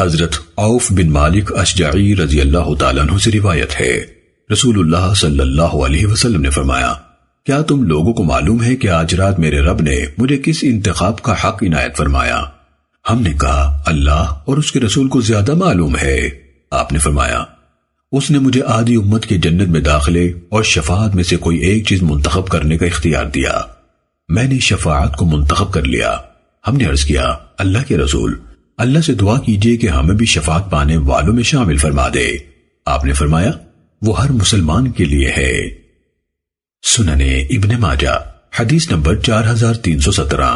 حضرت عوف بن مالک اشجعی رضی اللہ تعالیٰ عنہ سے روایت ہے۔ رسول اللہ صلی اللہ علیہ وسلم نے فرمایا، کیا تم لوگوں کو معلوم ہے کہ آج رات میرے رب نے مجھے کس انتخاب کا حق عنایت فرمایا؟ ہم نے کہا، اللہ اور اس کے رسول کو زیادہ معلوم ہے۔ آپ نے فرمایا، اس نے مجھے آدھی امت کی جنت میں داخلے اور شفاعت میں سے کوئی ایک چیز منتخب کرنے کا اختیار دیا۔ میں نے شفاعت کو منتخب کر لیا۔ ہم نے عرض کیا، اللہ کے رسول اللہ سے دعا کیجیے کہ ہمیں بھی شفاعت پانے والوں میں شامل فرما دے۔ آپ نے فرمایا، وہ ہر مسلمان کے لیے ہے۔ سننے ابن ماجہ، حدیث نمبر چار ہزار تین سو سترہ۔